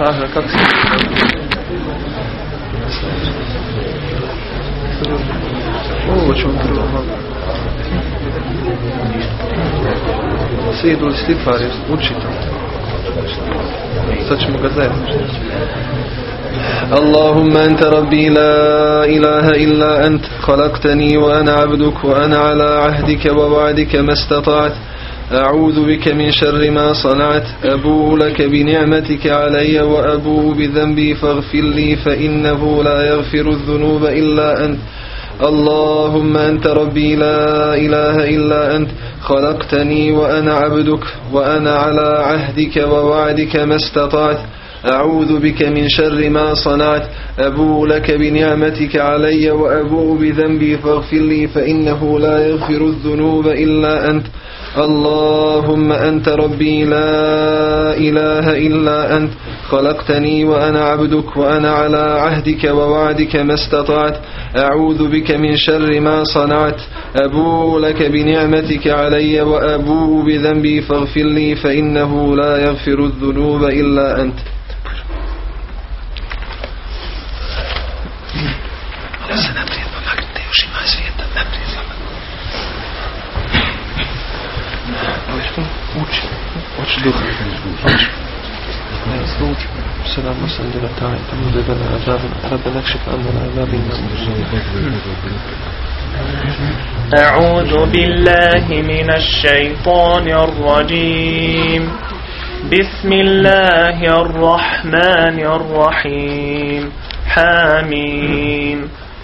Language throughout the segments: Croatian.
Aha, kako se... Ovo ćemo prvo malo. Svijedu li stipar, učite. Sad ćemo ga zajedno. اللهم أنت ربي لا إله إلا أنت خلقتني وأنا عبدك وأنا على عهدك ووعدك ما استطعت أعوذ بك من شر ما صنعت أبوء لك بنعمتك علي وأبوء بذنبي فاغفر لي فإنه لا يغفر الذنوب إلا أنت. اللهم أنت ربي لا إله إلا أنت. خلقتني وأنا عبدك وأنا على عهدك ووعدك ما استطعت. أعوذ بك من شر ما صنعت أبو لك بنعمتك علي وأبوء بذنبي فاغفر لي فإنه لا يغفر الذنوب إلا أنت. اللهم أنت ربي لا إله إلا أنت خلقتني وأنا عبدك وأنا على عهدك ووعدك ما استطعت أعوذ بك من شر ما صنعت أبو لك بنعمتك علي وأبوء بذنبي فاغفر لي فإنه لا يغفر الذنوب إلا أنت. سلام تمد بنا عذاب عنا أعوذ بالله من الشيطان الرجيم. بسم الله الرحمن الرحيم. حاميم.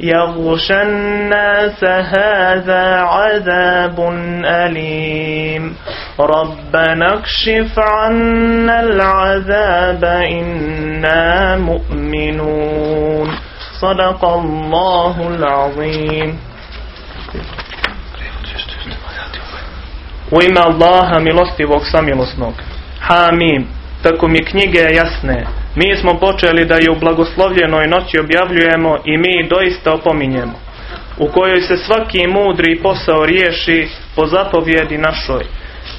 يغشى الناس هذا عذاب أليم ربنا اكشف عنا العذاب إنا مؤمنون صدق الله العظيم U ime Allaha milostivog samilosnog. Hamim. Tako mi knjige jasne. Mi smo počeli da je u blagoslovljenoj noći objavljujemo i mi doista opominjemo. U kojoj se svaki mudri posao riješi po zapovjedi našoj.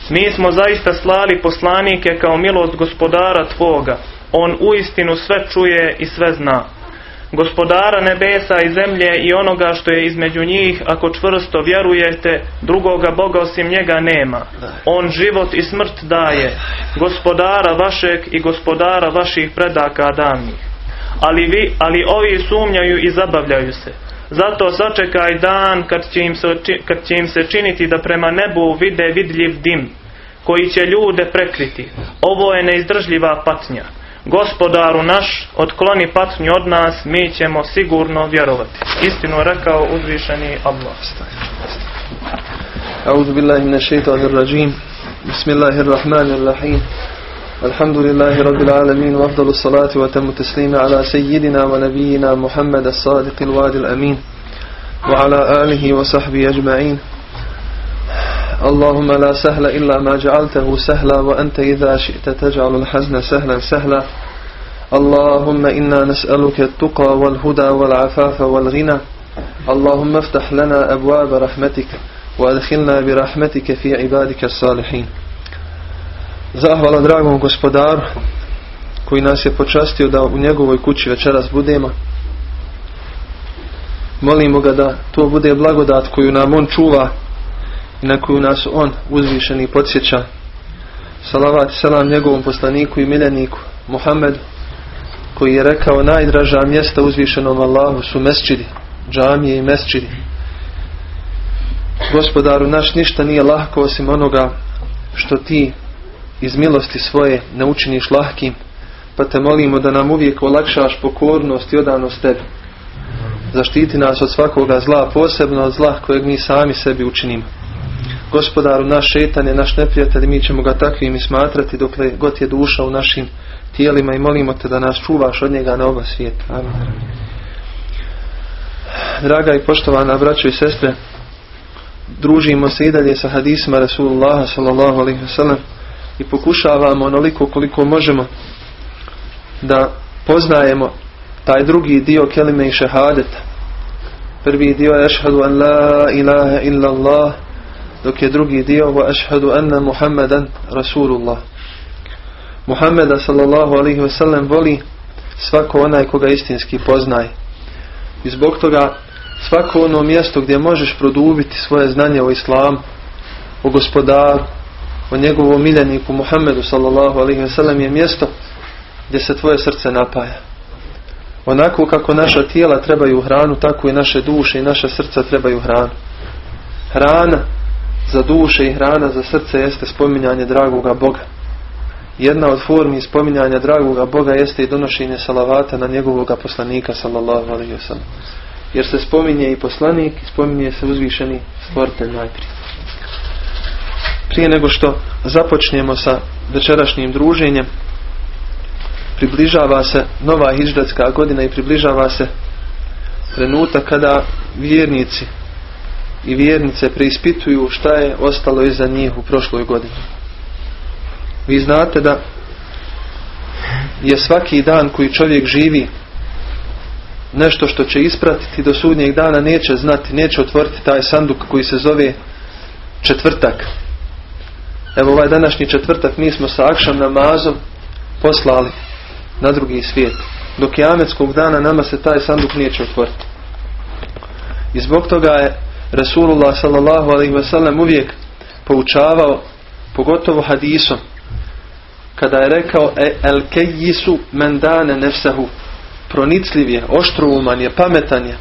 Mi smo zaista slali poslanike kao milost gospodara Tvoga. On uistinu sve čuje i sve zna gospodara nebesa i zemlje i onoga što je između njih, ako čvrsto vjerujete, drugoga Boga osim njega nema. On život i smrt daje, gospodara vašeg i gospodara vaših predaka davnih. Ali, vi, ali ovi sumnjaju i zabavljaju se. Zato sačekaj dan kad će, im se, kad će im se činiti da prema nebu vide vidljiv dim, koji će ljude prekriti. Ovo je neizdržljiva patnja Gospodaru naš, otkloni patnju od nas, mi ćemo sigurno vjerovati. Istinu rekao uzvišeni Allah. أعوذ بالله من الشيطان الرجيم بسم الله الرحمن الرحيم الحمد لله رب العالمين وأفضل الصلاة وتم التسليم على سيدنا ونبينا محمد الصادق الوعد الأمين وعلى آله وصحبه أجمعين اللهم لا سهل إلا ما جعلته سهلا وأنت إذا شئت تجعل الحزن سهلا سهلا. اللهم إنا نسألك التقى والهدى والعفاف والغنى. اللهم افتح لنا أبواب رحمتك وأدخلنا برحمتك في عبادك الصالحين. Zahvala dragom gospodaru koji nas je počastio da u njegovoj kući večeras budemo. Molimo ga da to bude blagodat koju nam on čuva na koju nas on uzvišeni podsjeća. Salavat selam njegovom poslaniku i miljeniku Muhammedu koji je rekao najdraža mjesta uzvišenom Allahu su mesčidi, džamije i mesčidi. Gospodaru naš ništa nije lahko osim onoga što ti iz milosti svoje ne učiniš lahkim pa te molimo da nam uvijek olakšaš pokornost i odanost tebi. Zaštiti nas od svakoga zla, posebno od zla kojeg mi sami sebi učinimo. Gospodaru, naš šetan je naš neprijatelj mi ćemo ga takvim i smatrati dokle god je duša u našim tijelima i molimo te da nas čuvaš od njega na oba svijeta. Draga i poštovana braćo i sestre, družimo se i dalje sa hadisima Rasulullaha sallallahu alaihi wasallam i pokušavamo onoliko koliko možemo da poznajemo taj drugi dio kelime i šehadeta. Prvi dio je ašhadu an la ilaha illa Allah, dok je drugi dio wa ašhadu anna Muhammadan Rasulullah. Muhammeda sallallahu alaihi ve sellem voli svako onaj koga istinski poznaje. I zbog toga svako ono mjesto gdje možeš produbiti svoje znanje o islamu, o gospodaru, o njegovom miljeniku Muhammedu sallallahu alaihi ve sellem je mjesto gdje se tvoje srce napaja. Onako kako naša tijela trebaju hranu, tako i naše duše i naša srca trebaju hranu. Hrana za duše i hrana za srce jeste spominjanje dragoga Boga. Jedna od formi spominjanja dragoga Boga jeste i donošenje salavata na njegovoga poslanika sallallahu alaihi wasallam. Jer se spominje i poslanik i spominje se uzvišeni stvoritelj najprije. Prije nego što započnemo sa večerašnjim druženjem, približava se nova hijđratska godina i približava se trenutak kada vjernici i vjernice preispituju šta je ostalo iza njih u prošloj godini. Vi znate da je svaki dan koji čovjek živi nešto što će ispratiti do sudnjeg dana neće znati, neće otvoriti taj sanduk koji se zove četvrtak. Evo ovaj današnji četvrtak mi smo sa akšam namazom poslali na drugi svijet. Do kijametskog dana nama se taj sanduk neće otvoriti. I zbog toga je Rasulullah sallallahu alaihi wasallam uvijek poučavao, pogotovo hadisom, kada je rekao e, el kejisu men dane nefsahu pronicljiv je, oštrouman je, pametan je.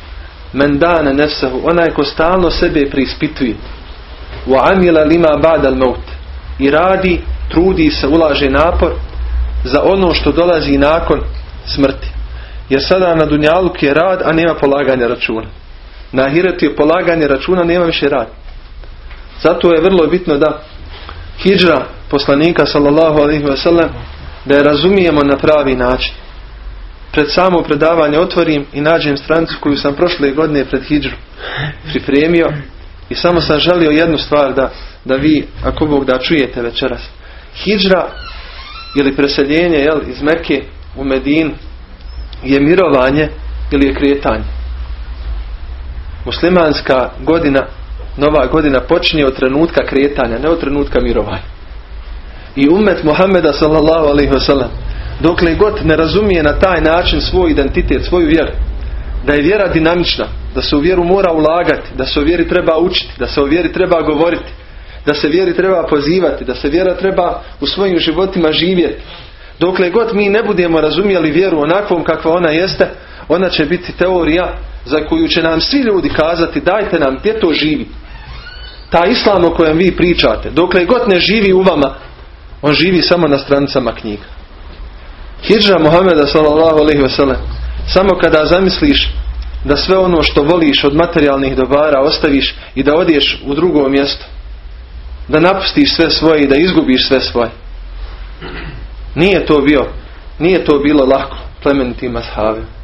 Men dane nefsahu onaj ko stalno sebe preispituje. Wa amila lima ba'dal maut i radi, trudi se, ulaže napor za ono što dolazi nakon smrti. Jer sada na Dunjaluk je rad, a nema polaganja računa. Na Ahiretu je polaganje računa, nema više rad. Zato je vrlo bitno da hijđra poslanika sallallahu alaihi wasallam da je razumijemo na pravi način. Pred samo predavanje otvorim i nađem stranicu koju sam prošle godine pred hijđru pripremio i samo sam želio jednu stvar da, da vi, ako Bog da čujete večeras. Hijđra ili preseljenje jel, iz Mekke u Medin je mirovanje ili je kretanje. Muslimanska godina, nova godina počinje od trenutka kretanja, ne od trenutka mirovanja. I umet Muhammeda sallallahu alaihi wasallam dokle god ne razumije na taj način svoj identitet, svoju vjeru, da je vjera dinamična, da se u vjeru mora ulagati, da se o vjeri treba učiti, da se o vjeri treba govoriti, da se vjeri treba pozivati, da se vjera treba u svojim životima živjeti. Dokle god mi ne budemo razumjeli vjeru onakvom kakva ona jeste, ona će biti teorija za koju će nam svi ljudi kazati dajte nam gdje to živi. Ta islam o kojem vi pričate, dokle god ne živi u vama, on živi samo na stranicama knjiga. Hidža Muhameda sallallahu alaihi wasallam samo kada zamisliš da sve ono što voliš od materijalnih dobara ostaviš i da odiješ u drugo mjesto da napustiš sve svoje i da izgubiš sve svoje. Nije to bio, nije to bilo lako plemenitim ashabima.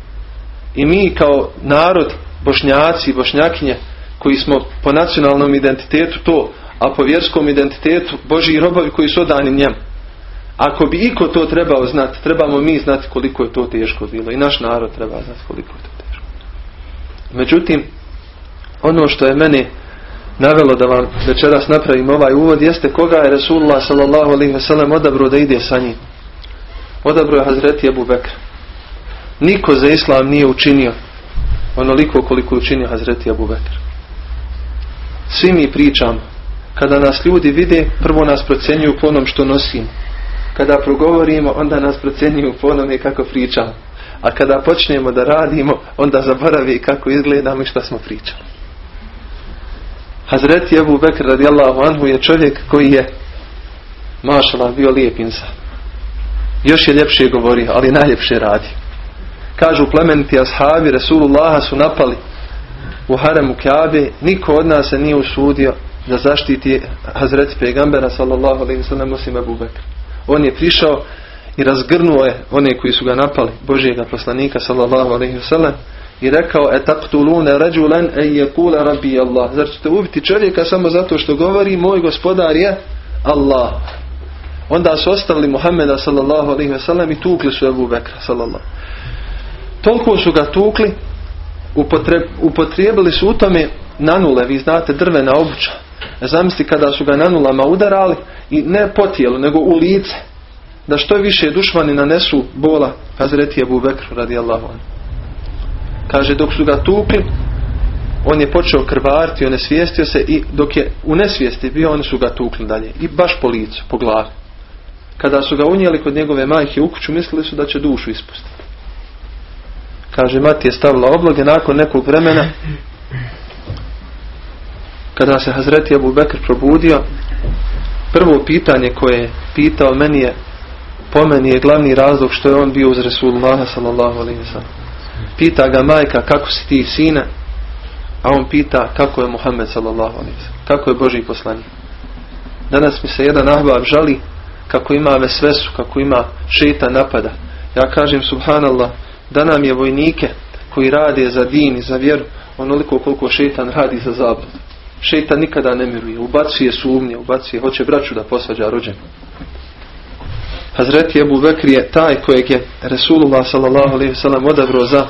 I mi kao narod, bošnjaci i bošnjakinje, koji smo po nacionalnom identitetu to, a po vjerskom identitetu Božji robovi koji su odani njemu. Ako bi iko to trebao znati, trebamo mi znati koliko je to teško bilo. I naš narod treba znati koliko je to teško. Međutim, ono što je mene navelo da vam večeras napravim ovaj uvod jeste koga je Resulullah sallallahu alaihi wasallam odabro da ide sa njim. Odabro je Hazreti Ebu Bekr. Niko za islam nije učinio onoliko koliko učinio Hazreti Abu Bekr. Svi mi pričamo. Kada nas ljudi vide, prvo nas procenjuju po onom što nosimo. Kada progovorimo, onda nas procenjuju po onome kako pričamo. A kada počnemo da radimo, onda zaboravi kako izgledamo i što smo pričali. Hazreti Abu Bekr radijallahu anhu je čovjek koji je mašala bio lijep insan. Još je ljepše govorio, ali najljepše radi. Kažu plemeniti ashabi Rasulullaha su napali u haremu Kaabe, niko od nas se nije usudio da zaštiti Hazreti Pegambera sallallahu alaihi sallam osim Abu Bekr. On je prišao i razgrnuo je one koji su ga napali, Božijega poslanika sallallahu alaihi sallam i rekao etaqtulune rađulan e yekula rabbi Allah. Zar ćete ubiti čovjeka samo zato što govori moj gospodar je Allah. Onda su ostavili Muhammeda sallallahu alaihi sallam i tukli su Abu Bekra sallallahu Toliko su ga tukli, upotrijebili su u tome nanule, vi znate drvena obuća. Zamisli kada su ga nanulama udarali i ne po tijelu, nego u lice. Da što više dušmani nanesu bola Hazreti Abu Bekr radijallahu anhu. Kaže dok su ga tukli, on je počeo krvariti, on je svijestio se i dok je u nesvijesti bio, oni su ga tukli dalje. I baš po licu, po glavi. Kada su ga unijeli kod njegove majke u kuću, mislili su da će dušu ispustiti. Kaže, mati je stavila obloge nakon nekog vremena kada se Hazreti Abu Bekr probudio prvo pitanje koje je pitao meni je po meni je glavni razlog što je on bio uz Resulullah sallallahu alaihi Pita ga majka kako si ti sina a on pita kako je Muhammed sallallahu alaihi kako je Boži poslanik. Danas mi se jedan ahbab žali kako ima vesvesu, kako ima šeta napada. Ja kažem subhanallah da nam je vojnike koji rade za din i za vjeru onoliko koliko šetan radi za zabludu. Šetan nikada ne miruje, ubacuje sumnje, ubacuje, hoće braću da posvađa rođenu. Hazreti Ebu Bekr je taj kojeg je Resulullah s.a.v. odabro za,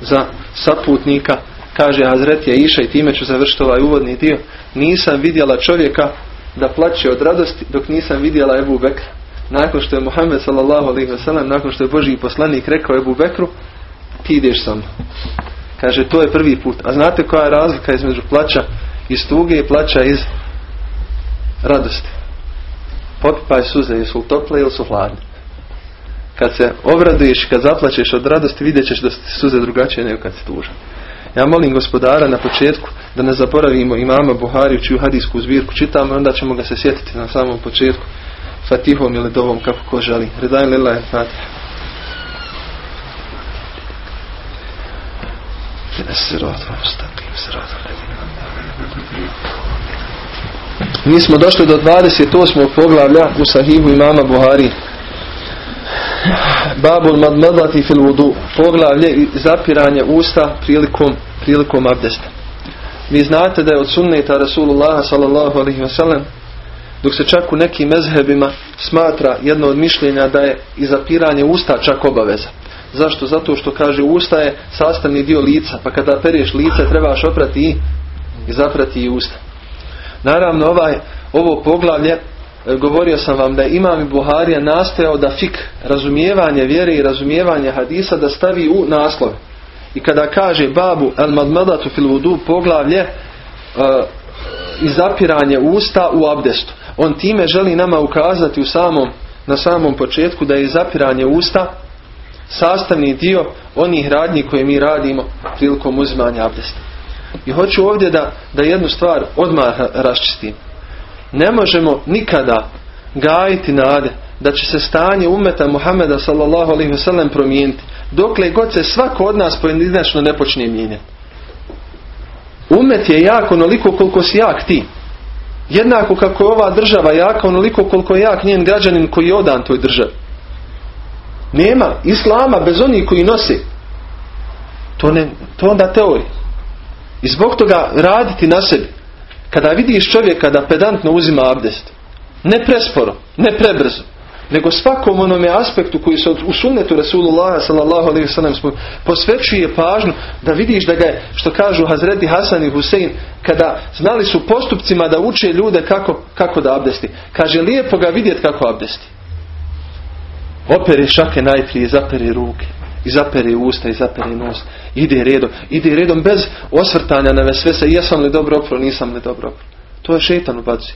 za saputnika. Kaže Hazreti je iša i time ću završiti ovaj uvodni dio. Nisam vidjela čovjeka da plaće od radosti dok nisam vidjela Ebu Bekra nakon što je Muhammed sallallahu alaihi wasallam, nakon što je Boži poslanik rekao Ebu Bekru, ti ideš sam. Kaže, to je prvi put. A znate koja je razlika između plaća iz tuge i plaća iz radosti? Popipaj suze, jesu tople ili su hladne? Kad se obraduješ, kad zaplaćeš od radosti, vidjet ćeš da su suze drugačije nego kad se tužan. Ja molim gospodara na početku da ne zaboravimo imama Buhari čiju hadijsku zbirku čitamo onda ćemo ga se sjetiti na samom početku. Fatihom ili dovom kako ko želi. Redaj lillahi Fatiha. Mi smo došli do 28. poglavlja u sahihu imama Buhari. Babul madmadati fil vudu. Poglavlje i zapiranje usta prilikom, prilikom abdesta. Vi znate da je od sunneta Rasulullah sallallahu alaihi wa sallam dok se čak u nekim mezhebima smatra jedno od mišljenja da je i zapiranje usta čak obaveza. Zašto? Zato što kaže usta je sastavni dio lica, pa kada pereš lice trebaš oprati i, i zaprati i usta. Naravno ovaj, ovo poglavlje e, govorio sam vam da Imam Buharija nastojao da fik razumijevanje vjere i razumijevanje hadisa da stavi u naslov. I kada kaže babu el madmadatu fil vudu poglavlje e, i usta u abdestu. On time želi nama ukazati u samom, na samom početku da je zapiranje usta sastavni dio onih radnji koje mi radimo prilikom uzimanja abdesta. I hoću ovdje da, da jednu stvar odmah raščistim. Ne možemo nikada gajiti nade da će se stanje umeta Muhameda sallallahu alaihi wasallam promijeniti dokle god se svako od nas pojedinačno ne počne mijenjati. Umet je jak onoliko koliko si jak ti. Jednako kako je ova država jaka onoliko koliko je jak njen građanin koji je odan toj državi. Nema islama bez onih koji nose. To, ne, to onda teorija. I zbog toga raditi na sebi. Kada vidiš čovjeka da pedantno uzima abdest. Ne presporo, ne prebrzo nego svakom onome aspektu koji se u sunnetu Rasulullah sallallahu alaihi sallam posvećuje pažnju da vidiš da ga je, što kažu Hazreti Hasan i Husein, kada znali su postupcima da uče ljude kako, kako da abdesti. Kaže, lijepo ga vidjeti kako abdesti. opere šake najprije, zapere ruke. I zapere usta i zapere nos. Ide redom. Ide redom bez osvrtanja na sve se jesam li dobro opro, nisam li dobro opro. To je šetan ubaci.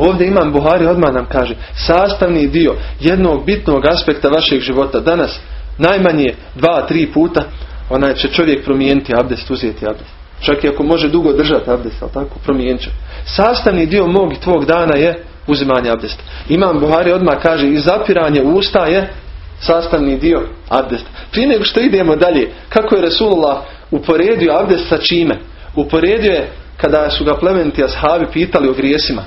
Ovdje imam Buhari odmah nam kaže sastavni dio jednog bitnog aspekta vašeg života danas najmanje dva, tri puta onaj će čovjek promijeniti abdest, uzeti abdest. Čak i ako može dugo držati abdest, ali tako, promijenit će. Sastavni dio mog i tvog dana je uzimanje abdesta. Imam Buhari odmah kaže i zapiranje usta je sastavni dio abdesta. Prije nego što idemo dalje, kako je Resulullah uporedio abdest sa čime? Uporedio je kada su ga plementi ashabi pitali o grijesima.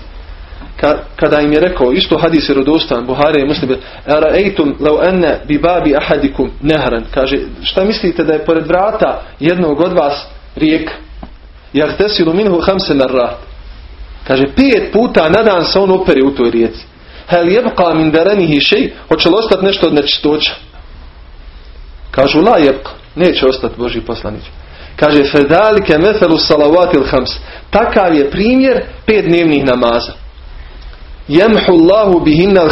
Kada im je rekao, isto hadis je rodostan, Buhari je muslim, Ara'aytum law anna bi babi ahadikum nehran. Kaže, šta mislite da je pored vrata jednog od vas rijeka? Jahtesilu minhu hamse narrat. Kaže, pet puta na dan se on operi u toj rijeci. Hel jebqa min daranihi šej, hoće li nešto od nečistoća? Kažu, la jebqa, neće ostati Boži poslanić. Kaže, fedalike mefelu salavatil hams. Takav je primjer pet dnevnih namaza. Jemhu Allahu bihinna al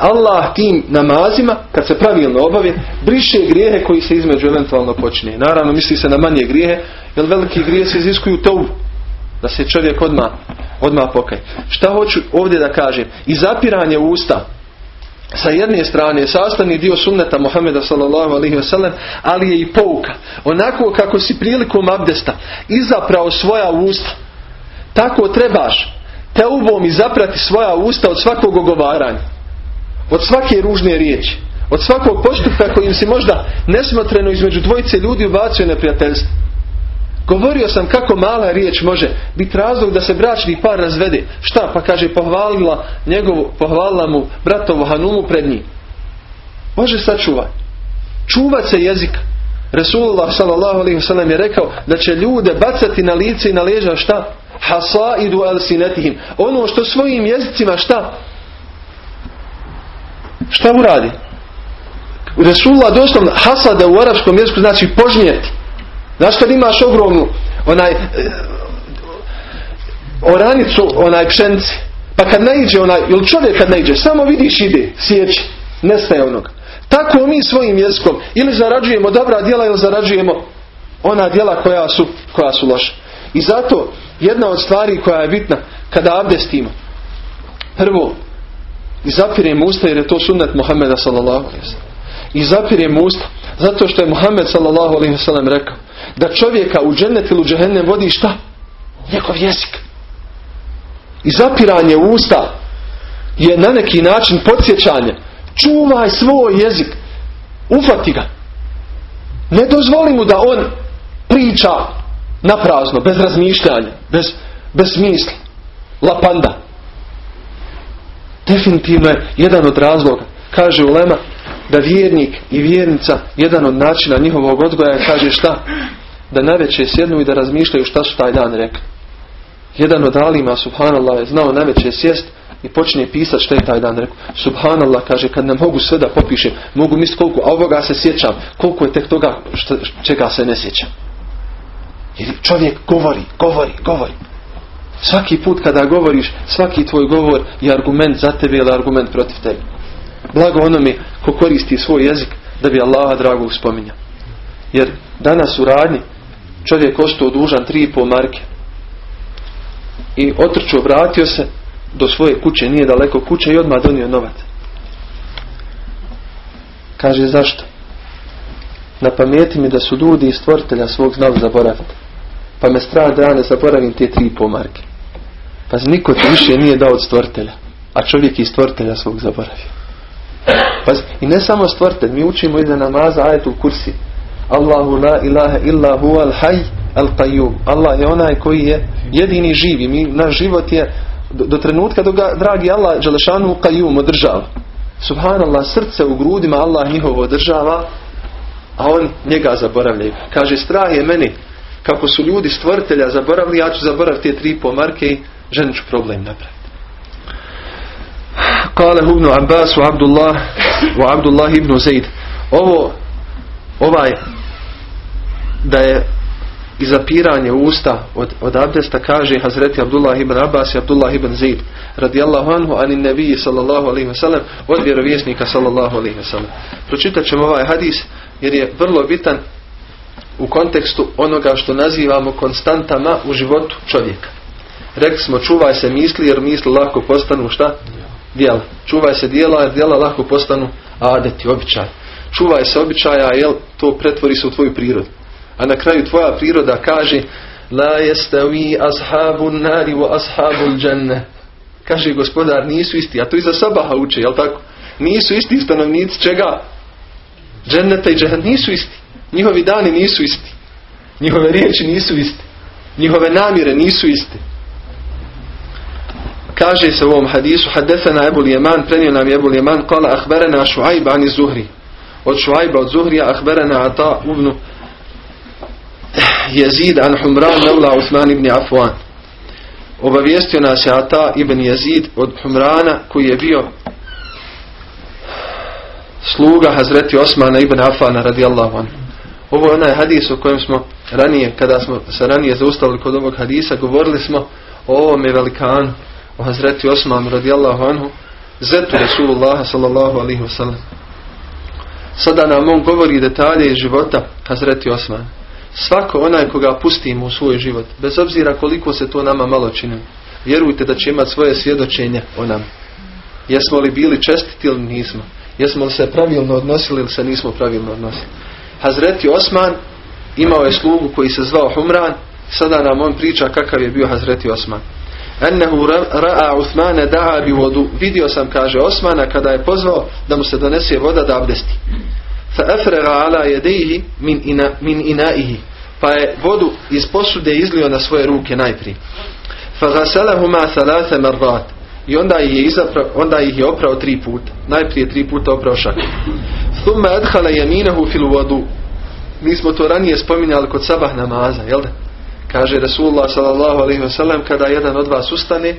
Allah tim namazima, kad se pravilno obavije, briše grijehe koji se između eventualno počne. Naravno, misli se na manje grijehe, jer veliki grije se iziskuju to da se čovjek odmah, odmah pokaj. Šta hoću ovdje da kažem? I zapiranje usta sa jedne strane je sastavni dio sunneta Muhammeda sallallahu alaihi wasallam, ali je i pouka. Onako kako si prilikom abdesta izaprao svoja usta, tako trebaš te ubom zaprati svoja usta od svakog ogovaranja. Od svake ružne riječi. Od svakog postupka kojim si možda nesmotreno između dvojice ljudi ubacio neprijateljstvo. Govorio sam kako mala riječ može biti razlog da se bračni par razvede. Šta? Pa kaže pohvalila njegovu, pohvalila mu bratovu Hanumu pred njim. Može sačuvaj. Čuvat se jezika. Resulullah sallallahu je rekao da će ljude bacati na lice i na leđa šta? Hasaidu al-sinetihim. Ono što svojim jezicima šta? Šta uradi? Resulullah doslovno hasada u arapskom jeziku znači požnjeti. Znaš kad imaš ogromnu onaj e, oranicu onaj pšenici pa kad naiđe onaj ili čovjek kad naiđe samo vidiš ide sjeći nestaje onog tako mi svojim jezikom ili zarađujemo dobra djela ili zarađujemo ona djela koja su, koja su loša i zato jedna od stvari koja je bitna kada abdestimo prvo i usta jer je to sunnet Muhammeda sallallahu alaihi i zapiremo usta zato što je Muhammed sallallahu alaihi rekao da čovjeka u džennet ili u džehennem vodi šta? Njegov jezik. I zapiranje usta je na neki način podsjećanje. Čuvaj svoj jezik. Ufati ga. Ne dozvoli mu da on priča na prazno, bez razmišljanja, bez, bez smisla. Lapanda. Definitivno je jedan od razloga. Kaže Ulema da vjernik i vjernica jedan od načina njihovog odgoja kaže šta? Da najveće sjednu i da razmišljaju šta su taj dan rekli. Jedan od alima, subhanallah, je znao najveće sjest i počne pisati šta je taj dan rekao. Subhanallah kaže, kad ne mogu sve da popišem, mogu misliti koliko, a ovoga se sjećam, koliko je tek toga šta, čega se ne sjećam. Jer čovjek govori, govori, govori. Svaki put kada govoriš, svaki tvoj govor je argument za tebe ili argument protiv tebe. Blago onome ko koristi svoj jezik da bi Allaha dragog spominja. Jer danas u radnji čovjek ostao dužan tri i pol marke. I otrčao, vratio se do svoje kuće, nije daleko kuće i odmah donio novac. Kaže zašto? Na pameti mi da su ljudi i stvoritelja svog znali zaboraviti. Pa me strah da ja ne zaboravim te tri i pol marke. Pa niko ti više nije dao od stvoritelja. A čovjek i stvoritelja svog zaboravio. Pa, I ne samo stvrte, mi učimo iza namaza ajetu kursi. Allahu la ilaha illa hu al haj al qayyum. Allah je onaj koji je jedini živi. Mi, naš život je do, trenutka dok ga, dragi Allah, Đalešanu qayyum održava. Subhanallah, srce u grudima Allah njihovo održava, a on njega zaboravlja. Kaže, strah je meni kako su ljudi stvoritelja zaboravili, ja ću zaboraviti te tri pomarke i ženu ću problem napraviti. Kale ibn Abbas u Abdullah u Abdullah ibn Zaid. Ovo ovaj da je i zapiranje usta od, od abdesta kaže Hazreti Abdullah ibn Abbas i Abdullah ibn Zaid radijallahu anhu ani nebiji sallallahu alaihi wa sallam od vjerovjesnika sallallahu alaihi wa sallam. Pročitat ćemo ovaj hadis jer je vrlo bitan u kontekstu onoga što nazivamo konstantama u životu čovjeka. Rekli smo čuvaj se misli jer misli lako postanu šta? Dijela. Čuvaj se dijela jer dijela lako postanu adeti, običaj. Čuvaj se običaja jer to pretvori se u tvoju prirodu. A na kraju tvoja priroda kaže La vi ashabu nari wa ashabu dženne. Kaže gospodar nisu isti. A to iza sabaha uče, jel tako? Nisu isti stanovnici čega? Dženneta i džehennem nisu isti. Njihovi dani nisu isti. Njihove riječi nisu isti. Njihove namjere nisu iste. Kaže se u ovom hadisu Hadesana Ebu Lijeman, prenio nam je Ebu Lijeman, kala ahberena Šuajba ani Zuhri. Od Šuajba od Zuhrija ahberena Ata ubnu Jezid an Humran Mevla Usman ibn Afwan. Obavijestio nas je Ata ibn Jezid od Humrana koji je bio sluga Hazreti Osmana ibn Afana radijallahu anhu. Ovo je onaj hadis o kojem smo ranije, kada smo se ranije zaustavili kod ovog hadisa, govorili smo o ovome velikanu, o Hazreti Osmanu radijallahu anhu, zetu Rasulullah sallallahu alaihi wasallam. Sada nam on govori detalje iz života Hazreti Osman. Svako onaj koga pustimo u svoj život, bez obzira koliko se to nama malo čini, vjerujte da će imati svoje svjedočenje o nam. Jesmo li bili čestiti ili nismo? Jesmo li se pravilno odnosili ili se nismo pravilno odnosili? Hazreti Osman imao je slugu koji se zvao Humran. Sada nam on priča kakav je bio Hazreti Osman. Ennehu ra'a Uthmane da'a bi vodu. Vidio sam, kaže Osmana, kada je pozvao da mu se donese voda da abdesti. Fa ala jedeihi min, ina, min inaihi. Pa je vodu iz posude izlio na svoje ruke najprije. Fa gaselahuma thalathe marrat. I onda ih je, izapra, onda ih je oprao tri puta. Najprije tri puta oprao šak. Thumma adhala yaminahu fil vodu. Mi smo to ranije spominjali kod sabah namaza, jel da? Kaže Rasulullah wasallam kada jedan od vas ustane,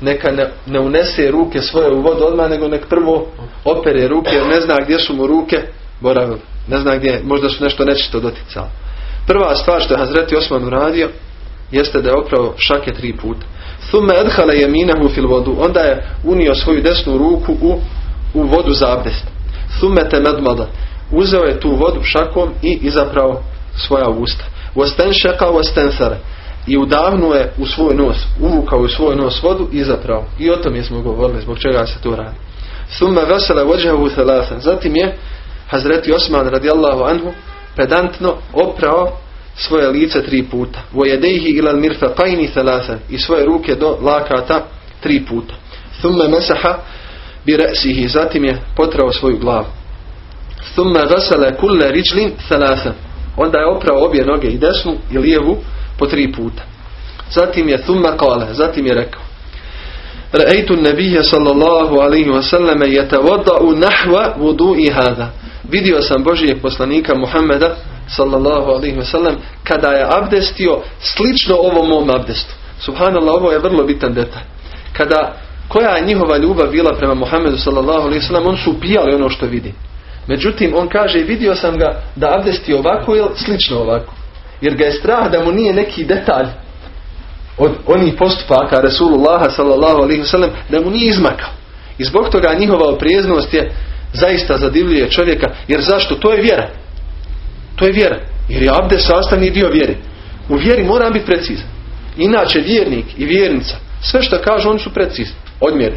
neka ne, ne unese ruke svoje u vodu odmah, nego nek prvo opere ruke, jer ne zna gdje su mu ruke boravili. Ne zna gdje, možda su nešto nečisto doticali. Prva stvar što je Hazreti Osman uradio, jeste da je opravo šake tri puta. Thumme adhala yaminahu fil vodu. Onda je unio svoju desnu ruku u, u vodu za abdest. Thumme temedmada. Uzeo je tu vodu šakom i izapravo svoja usta. Vostenšaka vostensara. I udavnuo je u svoj nos. Uvukao u svoj nos vodu i zapravo. I o tom smo govorili zbog čega se to radi. Thumme vesele vođahu thalathan. Zatim je Hazreti Osman radijallahu anhu pedantno oprao svoje lice tri puta. Vojedejhi ilal mirfaqajni thalathan. I svoje ruke do lakata tri puta. Thumme mesaha bi re'sihi. Zatim je potrao svoju glavu. Thumme gasale kulle ričlin thalathan. Onda je oprao obje noge i desnu i lijevu po tri puta. Zatim je thumme kale. Zatim je rekao. Ra'aytu an-nabiyya sallallahu alayhi wa sallam yatawadda'u nahwa wudu'i hadha. Vidio sam Božijeg poslanika Muhameda sallallahu alaihi wasallam kada je abdestio slično ovom mom abdestu. Subhanallah, ovo je vrlo bitan detalj. Kada, koja je njihova ljubav bila prema Muhammedu sallallahu alaihi wasallam, on su upijali ono što vidi. Međutim, on kaže, vidio sam ga da abdesti ovako ili slično ovako. Jer ga je strah da mu nije neki detalj od onih postupaka Rasulullaha sallallahu alaihi wasallam da mu nije izmakao. I zbog toga njihova oprijeznost je zaista zadivljuje čovjeka. Jer zašto? To je vjera. To je vjera. Jer je abdest sastavni dio vjere. U vjeri mora biti precizan. Inače vjernik i vjernica, sve što kažu oni su precizni. Odmjere.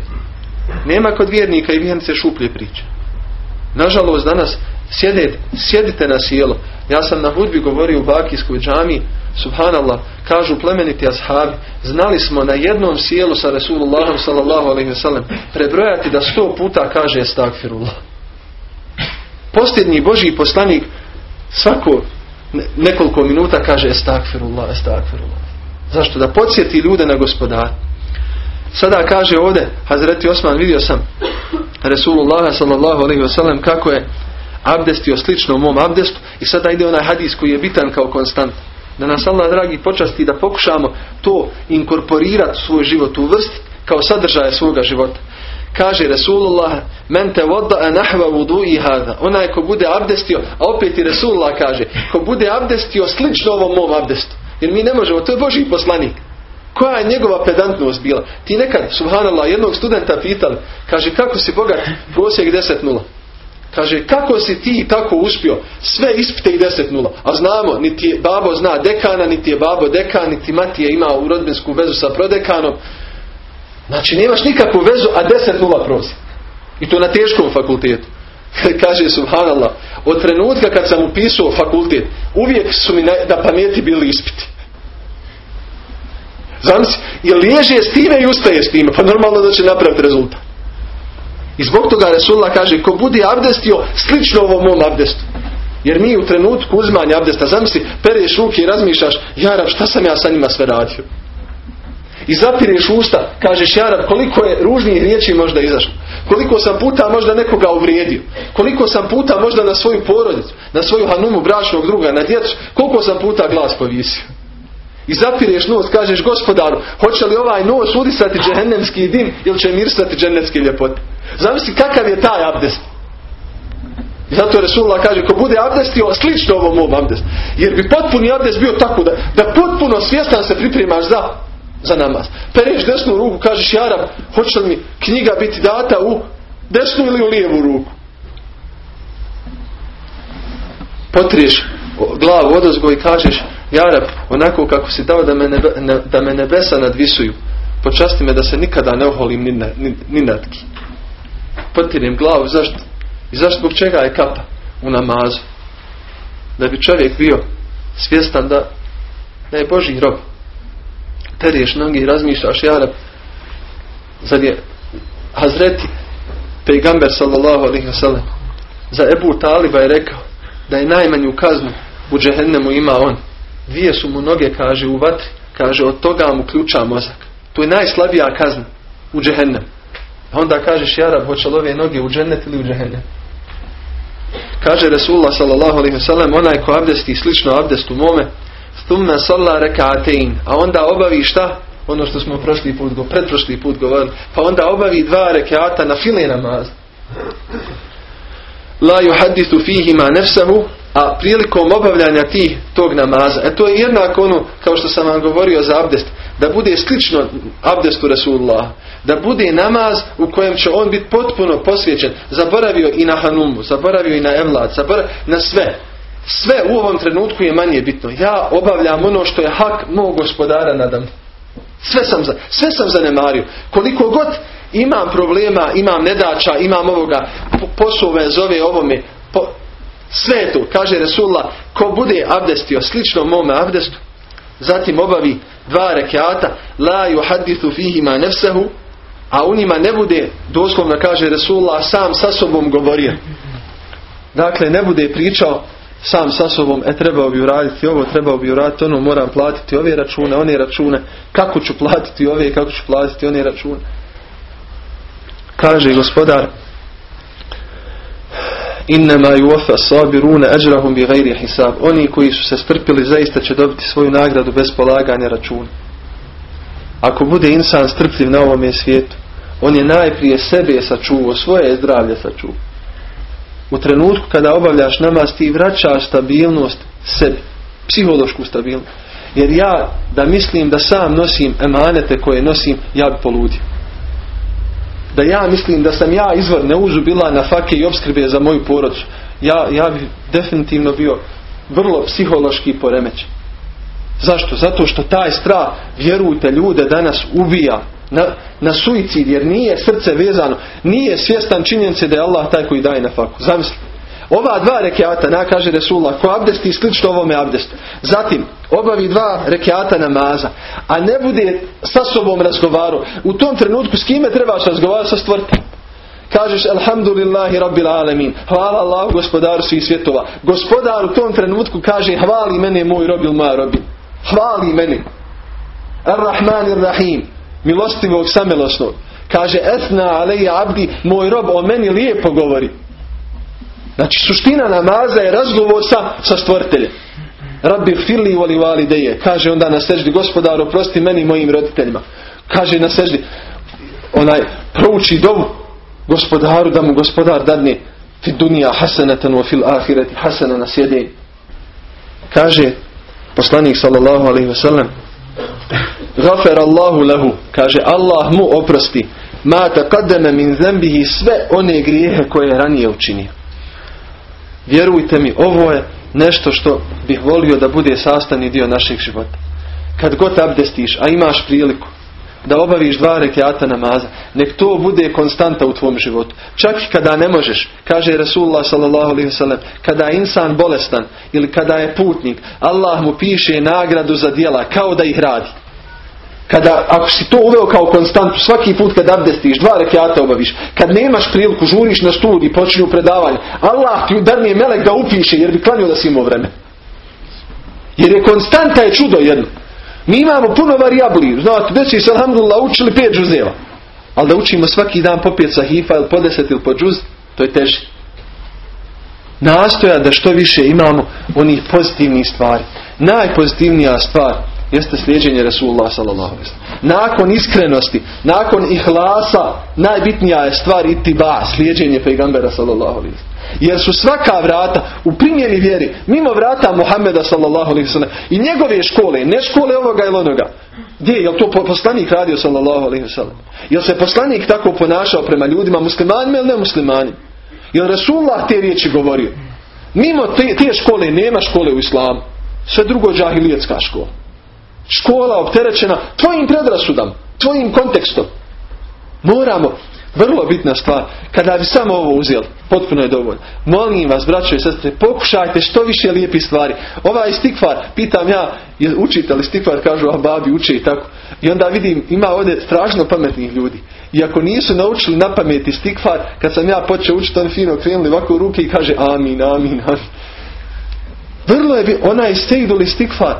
Nema kod vjernika i vjernice šuplje priče. Nažalost danas sjedite, sjedite na sjelo. Ja sam na hudbi govorio u Bakijskoj džami, subhanallah, kažu plemeniti ashabi, znali smo na jednom sjelu sa Rasulullahom sallallahu alaihi wasallam prebrojati da sto puta kaže estakfirullah. Posljednji Božji poslanik svako nekoliko minuta kaže estakfirullah, estakfirullah. Zašto? Da podsjeti ljude na gospodar. Sada kaže ovdje, Hazreti Osman, vidio sam Resulullah sallallahu alaihi wasallam kako je abdestio slično mom abdestu i sada ide onaj hadis koji je bitan kao konstant. Da nas Allah dragi počasti da pokušamo to inkorporirati u svoj život, uvrstiti kao sadržaje svoga života. Kaže Resulullah, men te voda nahva vudu i hada. Onaj ko bude abdestio, a opet i Resulullah kaže, ko bude abdestio slično ovom mom abdestu. Jer mi ne možemo, to je Boži poslanik. Koja je njegova pedantnost bila? Ti nekad, subhanallah, jednog studenta pitali, kaže, kako si bogat, prosjek 10-0. Kaže, kako si ti tako uspio sve ispite i 10-0. A znamo, niti je babo zna dekana, niti je babo dekan, niti mati je imao u rodbinsku vezu sa prodekanom. Znači, nemaš nikakvu vezu, a 10-0 prosjek. I to na teškom fakultetu. Kaže, subhanallah, od trenutka kad sam upisao fakultet, uvijek su mi na pameti bili ispiti. Zamisli, je liježe s time i ustaje s time, pa normalno da će napraviti rezultat. I zbog toga Resulullah kaže, ko bude abdestio, slično ovom mom abdestu. Jer mi u trenutku uzmanja abdesta, zamisli, pereš ruke i razmišljaš, Jarab, šta sam ja sa njima sve radio? I zapireš usta, kažeš Jarab, koliko je ružnih riječi možda izašlo. Koliko sam puta možda nekoga uvrijedio. Koliko sam puta možda na svoju porodicu, na svoju hanumu, bračnog druga, na djecu, koliko sam puta glas povisio. I zapireš nos, kažeš gospodaru, hoće li ovaj nos udisati džehennemski dim ili će mirsati džennetske ljepote. Zamisli kakav je taj abdest. I zato Resulullah kaže, ko bude abdestio, slično ovom mom abdest. Jer bi potpuni abdest bio tako da, da potpuno svjestan se pripremaš za, za namaz. Pereš desnu ruku, kažeš Jarab, hoće li mi knjiga biti data u desnu ili u lijevu ruku. Potriješ glavu odozgo i kažeš Jarab, onako kako si dao da me, nebe, da me nebesa nadvisuju, počasti me da se nikada ne oholim ni, ni, ni natki. Potirem glavu, zašto? I zašto zbog čega je kapa u namazu? Da bi čovjek bio svjestan da, da je Boži rob. Periješ nogi i razmišljaš, Jarab, zar je Hazreti pejgamber sallallahu alaihi wa sallam za Ebu Taliba je rekao da je najmanju kaznu u džehennemu ima on. Dvije su mu noge, kaže, u vatri. Kaže, od toga mu ključa mozak. To je najslabija kazna u džehennemu. A onda kažeš, Jarab, hoće li ove noge u džennet ili u džehennem? Kaže Resulullah sallallahu alaihi wasallam, onaj ko abdesti slično abdestu mome, thumme salla rekatein, a onda obavi šta? Ono što smo prošli put, go, pretprošli put govorili, pa onda obavi dva rekata na file namaz. La yuhadithu fihima nefsahu, a prilikom obavljanja tih tog namaza, e to je jednako ono, kao što sam vam govorio za abdest, da bude slično abdestu Rasulullah, da bude namaz u kojem će on biti potpuno posvećen, zaboravio i na hanumu, zaboravio i na evlad, zaboravio na sve. Sve u ovom trenutku je manje bitno. Ja obavljam ono što je hak mog gospodara nadam. Sve sam, za, sve sam zanemario. Koliko god imam problema, imam nedača, imam ovoga, poslove zove ovome, po, sve to, kaže Resulullah, ko bude abdestio slično mome abdestu, zatim obavi dva rekiata, la yuhadithu fihima nefsehu, a u njima ne bude, doslovno kaže Resulullah, sam sa sobom govorio. Dakle, ne bude pričao sam sa sobom, e trebao bi uraditi ovo, trebao bi uraditi ono, moram platiti ove račune, one račune, kako ću platiti ove, kako ću platiti one račune. Kaže gospodar, innama yuwaffa sabiruna ajrahum bighairi hisab. Oni koji su se strpili zaista će dobiti svoju nagradu bez polaganja računa. Ako bude insan strpljiv na ovome svijetu, on je najprije sebe sačuvao, svoje zdravlje sačuvao. U trenutku kada obavljaš namaz ti vraćaš stabilnost sebi, psihološku stabilnost. Jer ja da mislim da sam nosim emanete koje nosim, ja bi poludio da ja mislim da sam ja izvor neuzu bila na fake i obskrbe za moju porodcu, ja, ja bi definitivno bio vrlo psihološki poremećen. Zašto? Zato što taj strah, vjerujte ljude, danas ubija na, na suicid, jer nije srce vezano, nije svjestan činjenice da je Allah taj koji daje na faku. Zamislite. Ova dva rekiata, na kaže Resulullah, ko abdesti slično ovome abdestu. Zatim, obavi dva rekiata namaza, a ne bude sa sobom razgovarao. U tom trenutku s kime trebaš razgovarati sa stvrtom? Kažeš, alhamdulillahi rabbil alemin, hvala Allah gospodaru svih svjetova. Gospodar u tom trenutku kaže, hvali mene moj rob ili moja robi. Hvali mene. Ar-Rahman ar-Rahim, milostivog samilosnog. Kaže, etna alej abdi, moj rob o meni lijepo govori. Znači suština namaza je razgovor sa, sa stvoriteljem. Rabbi fili voli valideje. Kaže onda na seždi gospodar oprosti meni i mojim roditeljima. Kaže na seždi onaj prouči dovu gospodaru da mu gospodar dadne fi dunija hasanatan wa fil ahireti hasana na sjedenju. Kaže poslanik sallallahu alaihi wa sallam Gafer Allahu lahu, kaže Allah mu oprosti ma taqaddama min zambihi sve one grijehe koje je ranije učinio. Vjerujte mi, ovo je nešto što bih volio da bude sastavni dio našeg života. Kad god abdestiš, a imaš priliku da obaviš dva rekiata namaza, nek to bude konstanta u tvom životu. Čak i kada ne možeš, kaže Rasulullah wasallam, kada je insan bolestan ili kada je putnik, Allah mu piše nagradu za djela kao da ih radi. Kada, ako si to uveo kao konstantu, svaki put kad abdestiš, dva rekiata obaviš, kad nemaš priliku, žuriš na studij, počinju predavanje, Allah ti je melek da upiše jer bi klanio da si imao vreme. Jer je konstanta je čudo jedno. Mi imamo puno varijabli, znate, deci se alhamdulillah učili pet džuzeva. Ali da učimo svaki dan po pet sahifa ili po deset ili po džuz, to je teže. Nastoja da što više imamo onih pozitivnih stvari. Najpozitivnija stvar jeste slijeđenje Rasulullah sallallahu Nakon iskrenosti, nakon ihlasa, najbitnija je stvar itiba, slijeđenje pejgambera sallallahu alaihi jer su svaka vrata u primjeni vjeri mimo vrata Muhammeda sallallahu alaihi i njegove škole, ne škole ovoga ili onoga. Gdje je to poslanik radio sallallahu alaihi sallam? Jel se poslanik tako ponašao prema ljudima muslimanima ili ne muslimanima? Jel Rasulullah te riječi govorio? Mimo te, te škole nema škole u islamu. Sve drugo džahilijetska škola. Škola opterećena tvojim predrasudom, tvojim kontekstom. Moramo vrlo bitna stvar. Kada bi samo ovo uzeli, potpuno je dovoljno. Molim vas, braćo i sestre, pokušajte što više lijepi stvari. Ovaj stikvar, pitam ja, učite li stikvar, kažu, a babi uče i tako. I onda vidim, ima ovdje strašno pametnih ljudi. I ako nisu naučili na pameti stikvar, kad sam ja počeo učiti, oni fino krenuli ovako u ruke i kaže amin, amin, amin. Vrlo je, onaj stejduli stikvar,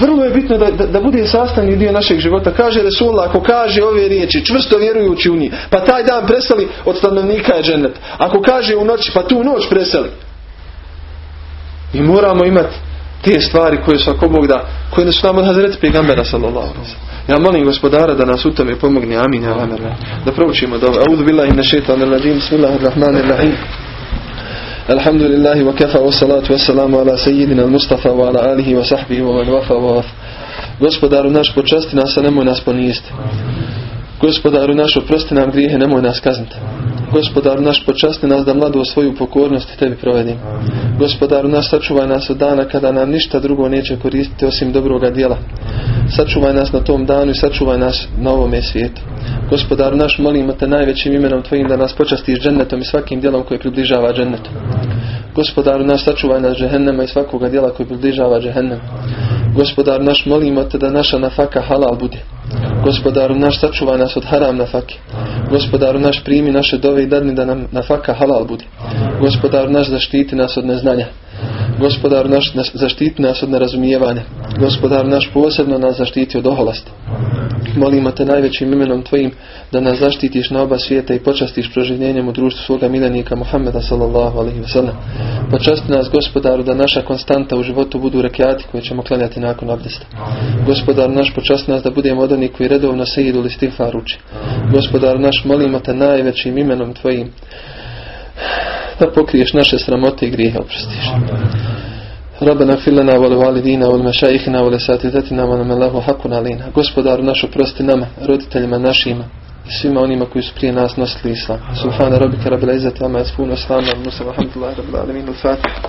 vrlo je bitno da, da, da, bude sastavni dio našeg života. Kaže Resulullah, ako kaže ove riječi, čvrsto vjerujući u njih, pa taj dan preseli od stanovnika je džennet. Ako kaže u noći, pa tu noć preseli. Mi moramo imati te stvari koje su ako Bog da, koje su nam od Hazreti Pegambera sallallahu Ja molim gospodara da nas u tome pomogne. Amin. Da proučimo dobro. Audu billahi shaitanir rajim. Bismillahirrahmanirrahim. الحمد لله وكفى والصلاة والسلام على سيدنا المصطفى وعلى آله وصحبه ومن وفى ووفى Gospodaru naš počasti nas, a nemoj nas. Gospodaru naš oprosti nam grijehe, nemoj nas kazniti. Gospodaru naš počasti nas da mladu svoju pokornost tebi provedim. Gospodaru naš sačuvaj nas od dana kada nam ništa drugo neće koristiti osim dobroga djela. Sačuvaj nas na tom danu i sačuvaj nas na ovome svijetu. Gospodaru naš molimo te najvećim imenom tvojim da nas počastiš džennetom i svakim djelom koji približava džennetu. Gospodaru naš sačuvaj nas džehennema i svakoga djela koji približava džehennem. Gospodaru naš molimo te da naša nafaka halal bude. Gospodaru naš sačuvaj nas od haram nafake. Gospodaru naš primi naše dove i dadni da nam nafaka halal bude. Gospodaru naš zaštiti nas od neznanja. Gospodar naš zaštiti nas od nerazumijevanja. Gospodar naš posebno nas zaštiti od oholasti. Molimo te najvećim imenom Tvojim da nas zaštitiš na oba svijeta i počastiš proživljenjem u društvu svoga miljenika Muhammeda sallallahu alaihi wasallam. Počasti nas gospodaru da naša konstanta u životu budu rekiati koje ćemo klanjati nakon abdesta. Gospodar naš počasti nas da budemo odani koji redovno se idu li uči. Gospodar naš molimo te najvećim imenom Tvojim da pokriješ naše sramote i grijehe oprostiš. Rabbana filana wal walidina wal mashayikhina wal asatidatina wal lahu haqqun alina. Gospodaru naš oprosti nama, roditeljima našima i svima onima koji su prije nas nosili islam. Subhana rabbika rabbil izzati amma yasifun wa salamun ala mursalin walhamdulillahi rabbil alamin. Al-Fatiha.